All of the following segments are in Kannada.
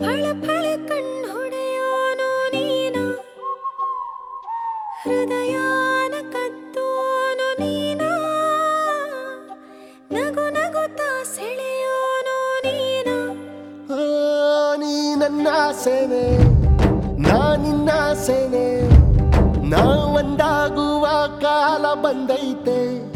ಫಳ ಫಳ ಕಣ್ಣೊಡೆಯೋನು ನೀನಾ. ಹೃದಯಾನ ಕದ್ದೋನು ನೀನಾ. ನಗು ನಗುತ್ತಾ ಸೆಳೆಯೋನು ನೀನಾ. ಓ, ನೀ ನನ್ನ ಆಸೆನೆ ನಾ ನಿನ್ನ ಆಸೆನೆ. ನಾವಂದಾಗುವ ಕಾಲ ಬಂದೈತೆ.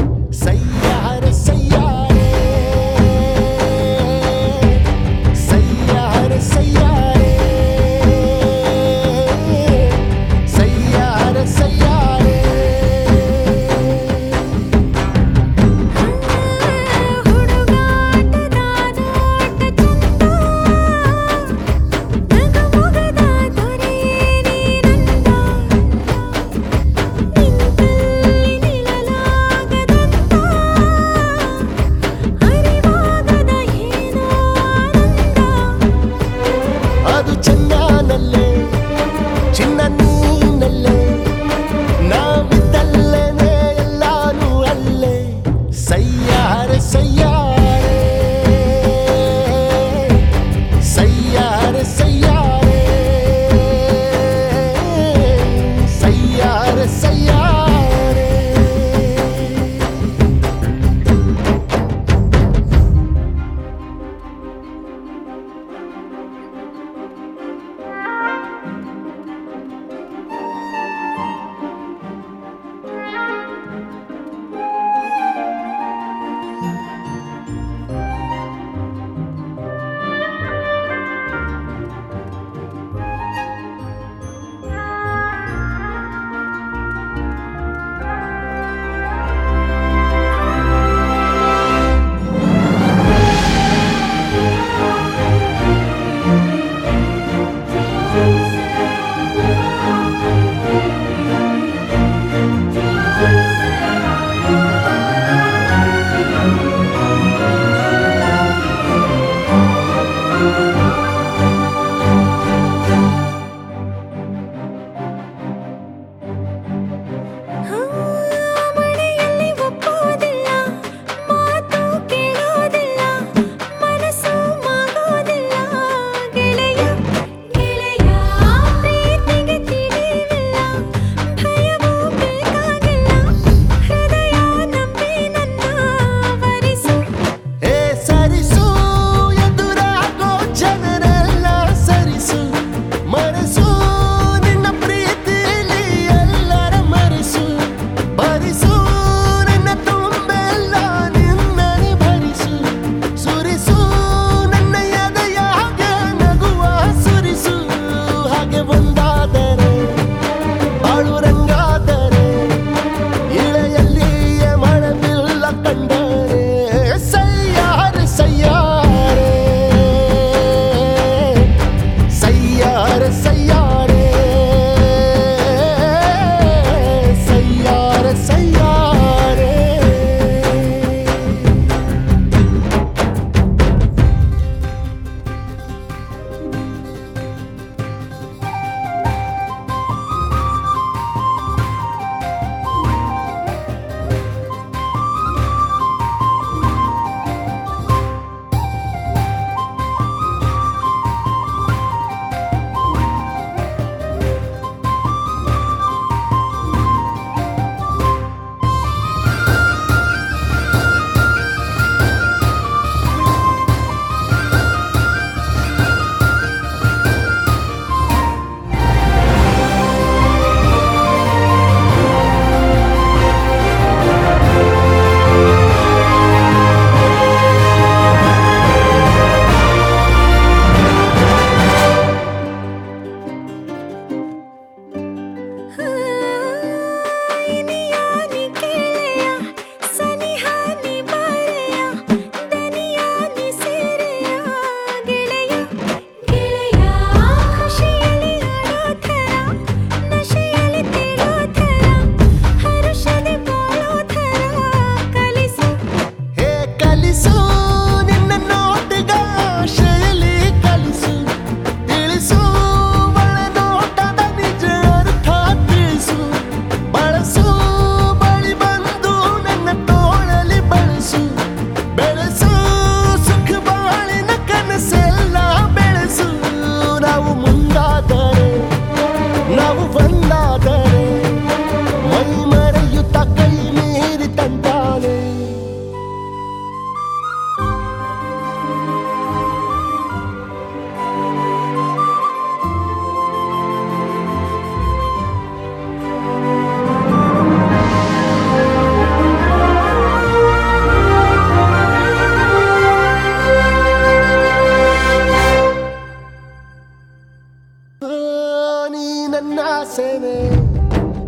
ಸೇನೆ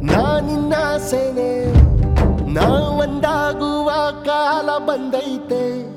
ನಾನಿನ್ನ ಸೇನೆ ನಾವೊಂದಾಗುವ ಕಾಲ ಬಂದೈತೆ.